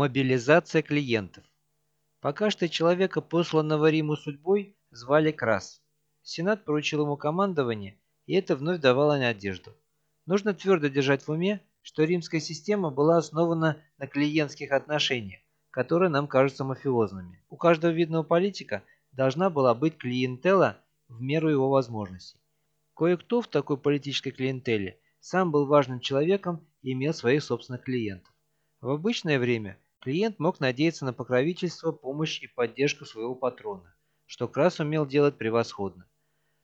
Мобилизация клиентов. Пока что человека, посланного Риму судьбой, звали Крас. Сенат поручил ему командование, и это вновь давало надежду. Нужно твердо держать в уме, что римская система была основана на клиентских отношениях, которые нам кажутся мафиозными. У каждого видного политика должна была быть клиентела в меру его возможностей. Кое-кто в такой политической клиентеле сам был важным человеком и имел своих собственных клиентов. В обычное время клиент мог надеяться на покровительство, помощь и поддержку своего патрона, что Крас умел делать превосходно.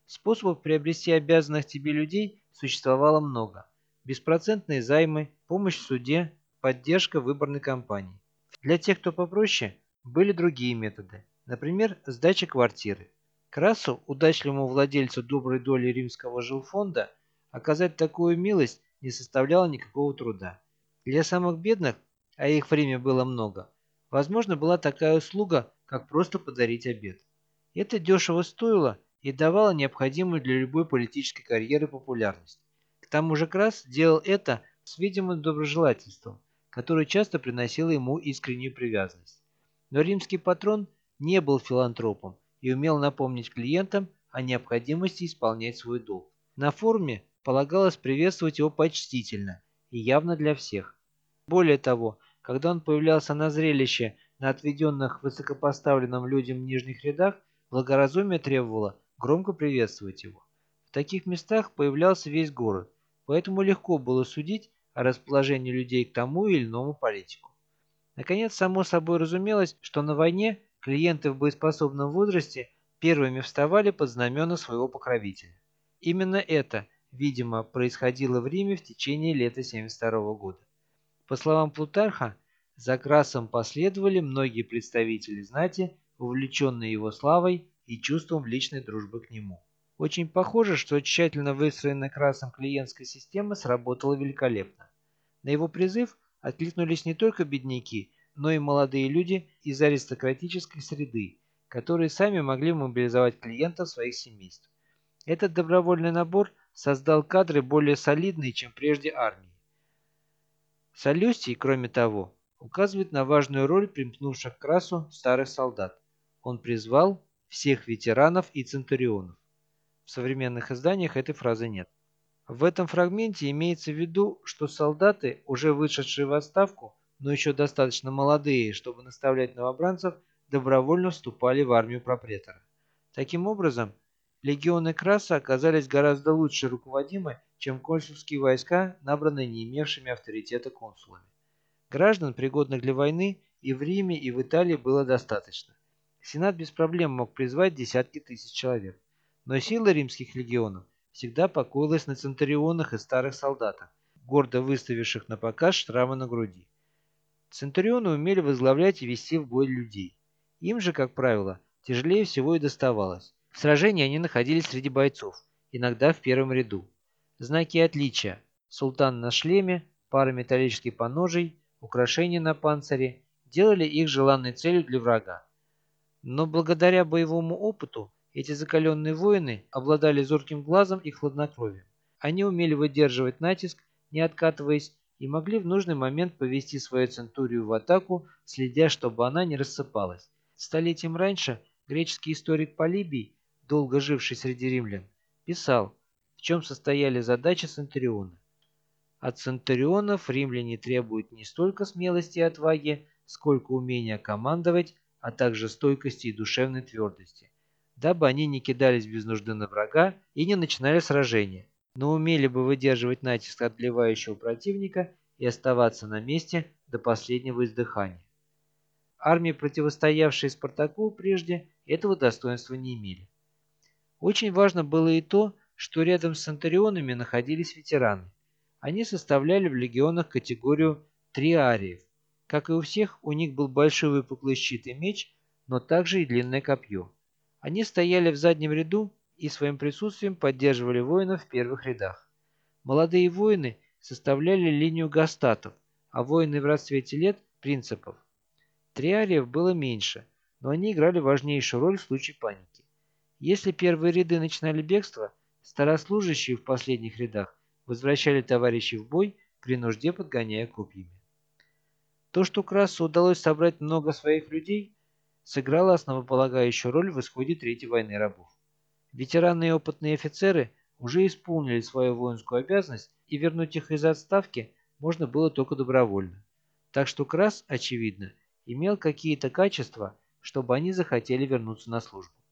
Способов приобрести обязанных тебе людей существовало много. Беспроцентные займы, помощь в суде, поддержка выборной кампании. Для тех, кто попроще, были другие методы. Например, сдача квартиры. Красу, удачливому владельцу доброй доли римского жилфонда, оказать такую милость не составляло никакого труда. Для самых бедных, а их время было много, возможно была такая услуга, как просто подарить обед. Это дешево стоило и давало необходимую для любой политической карьеры популярность. К тому же Крас делал это с видимым доброжелательством, которое часто приносило ему искреннюю привязанность. Но римский патрон не был филантропом и умел напомнить клиентам о необходимости исполнять свой долг. На форуме полагалось приветствовать его почтительно и явно для всех. Более того, когда он появлялся на зрелище на отведенных высокопоставленным людям в нижних рядах, благоразумие требовало громко приветствовать его. В таких местах появлялся весь город, поэтому легко было судить о расположении людей к тому или иному политику. Наконец, само собой разумелось, что на войне клиенты в боеспособном возрасте первыми вставали под знамена своего покровителя. Именно это, видимо, происходило в Риме в течение лета 72 года. По словам Плутарха, за Красом последовали многие представители знати, увлеченные его славой и чувством личной дружбы к нему. Очень похоже, что тщательно выстроенная красом клиентская система сработала великолепно. На его призыв откликнулись не только бедняки, но и молодые люди из аристократической среды, которые сами могли мобилизовать клиентов своих семейств. Этот добровольный набор создал кадры более солидные, чем прежде армии. Солюстий, кроме того, указывает на важную роль примкнувших к красу старых солдат. Он призвал всех ветеранов и центурионов. В современных изданиях этой фразы нет. В этом фрагменте имеется в виду, что солдаты, уже вышедшие в отставку, но еще достаточно молодые, чтобы наставлять новобранцев, добровольно вступали в армию пропретора. Таким образом, легионы Краса оказались гораздо лучше руководимы, чем консульские войска, набранные не имевшими авторитета консулами. Граждан, пригодных для войны, и в Риме, и в Италии было достаточно. Сенат без проблем мог призвать десятки тысяч человек. Но сила римских легионов всегда покоилась на центурионах и старых солдатах, гордо выставивших на показ шрамы на груди. Центурионы умели возглавлять и вести в бой людей. Им же, как правило, тяжелее всего и доставалось. В сражении они находились среди бойцов, иногда в первом ряду. Знаки отличия – султан на шлеме, пара металлических поножей, украшения на панцире – делали их желанной целью для врага. Но благодаря боевому опыту эти закаленные воины обладали зорким глазом и хладнокровием. Они умели выдерживать натиск, не откатываясь, и могли в нужный момент повести свою центурию в атаку, следя, чтобы она не рассыпалась. Столетием раньше греческий историк Полибий, долго живший среди римлян, писал, чем состояли задачи Центуриона. От Центурионов римляне требуют не столько смелости и отваги, сколько умения командовать, а также стойкости и душевной твердости, дабы они не кидались без нужды на врага и не начинали сражения, но умели бы выдерживать натиск отливающего противника и оставаться на месте до последнего издыхания. Армии, противостоявшие Спартаку прежде, этого достоинства не имели. Очень важно было и то, что рядом с центурионами находились ветераны. Они составляли в легионах категорию триариев, как и у всех, у них был большой выпуклый щит и меч, но также и длинное копье. Они стояли в заднем ряду и своим присутствием поддерживали воинов в первых рядах. Молодые воины составляли линию гастатов, а воины в расцвете лет – принципов. Триариев было меньше, но они играли важнейшую роль в случае паники. Если первые ряды начинали бегство, старослужащие в последних рядах возвращали товарищей в бой, при нужде подгоняя копьями. То, что Красу удалось собрать много своих людей, сыграло основополагающую роль в исходе Третьей войны рабов. Ветераны и опытные офицеры уже исполнили свою воинскую обязанность, и вернуть их из отставки можно было только добровольно. Так что Крас, очевидно, имел какие-то качества, чтобы они захотели вернуться на службу.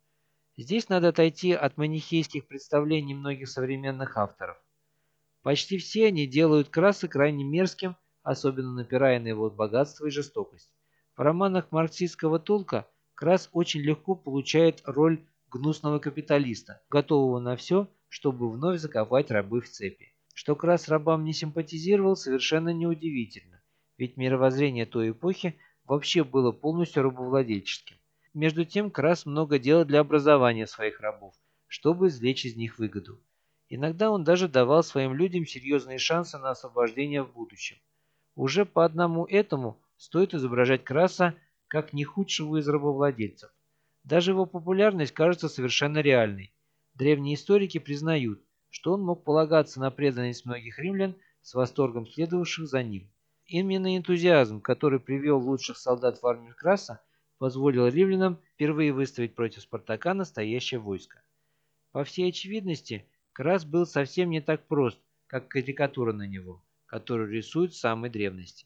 Здесь надо отойти от манихейских представлений многих современных авторов. Почти все они делают Краса крайне мерзким, особенно напирая на его богатство и жестокость. В романах марксистского толка Крас очень легко получает роль гнусного капиталиста, готового на все, чтобы вновь заковать рабы в цепи. Что Крас рабам не симпатизировал, совершенно неудивительно, ведь мировоззрение той эпохи вообще было полностью рабовладельческим. Между тем Крас много делал для образования своих рабов, чтобы извлечь из них выгоду. Иногда он даже давал своим людям серьезные шансы на освобождение в будущем. Уже по одному этому стоит изображать Краса как не худшего из рабовладельцев. Даже его популярность кажется совершенно реальной. Древние историки признают, что он мог полагаться на преданность многих римлян с восторгом следовавших за ним. Именно энтузиазм, который привел лучших солдат в армию Краса, позволил римлянам впервые выставить против Спартака настоящее войско. По всей очевидности, Крас был совсем не так прост, как карикатура на него, которую рисуют в самой древности.